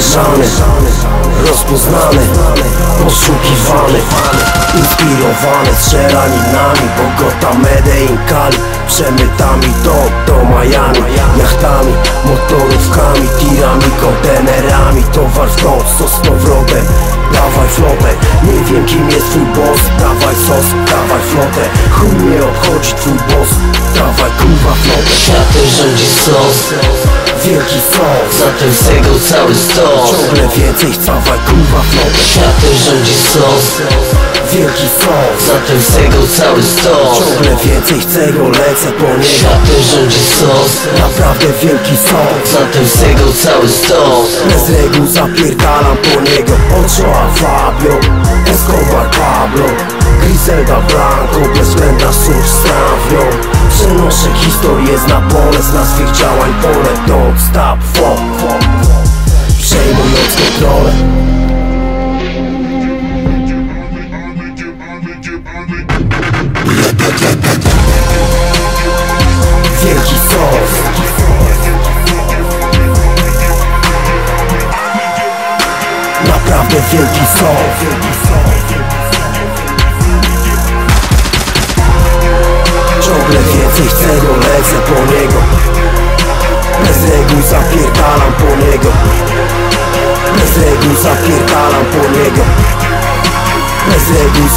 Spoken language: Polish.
zamierzany Rozpoznany, poszukiwany Inspirowany strzelaninami Bogota, Medellin, Cali Przemytami do, do Miami Jachtami, motorówkami, tirami, kontenerami Towar w noc, co z powrotem Dawaj flotę, nie wiem kim jest twój boss Dawaj sos, dawaj flotę Chuj mnie obchodzi twój boss Dawaj kurwa flotę Światem rządzi sos Wielki sos Zatem z tego cały stos. Ciągle więcej, dawaj kurwa flotę Światem rządzi sos Wielki sos Zatem z tego cały stos. Ciągle więcej chcę go, lecę po niego Światem rządzi sos Naprawdę wielki sos Zatem z tego cały stos. Bez reguł zapierdalam po niego. Ochoa Fabio Escobar historię z napoles Na swych działań pole. Don't stop, fuck, fuck Przejmując kontrolę Wielki sos Naprawdę wielki sos Ciągle więcej chcę po niego Bez reguł zapierdalam po niego Bez reguł zapierdalam po niego Bez zapierdalam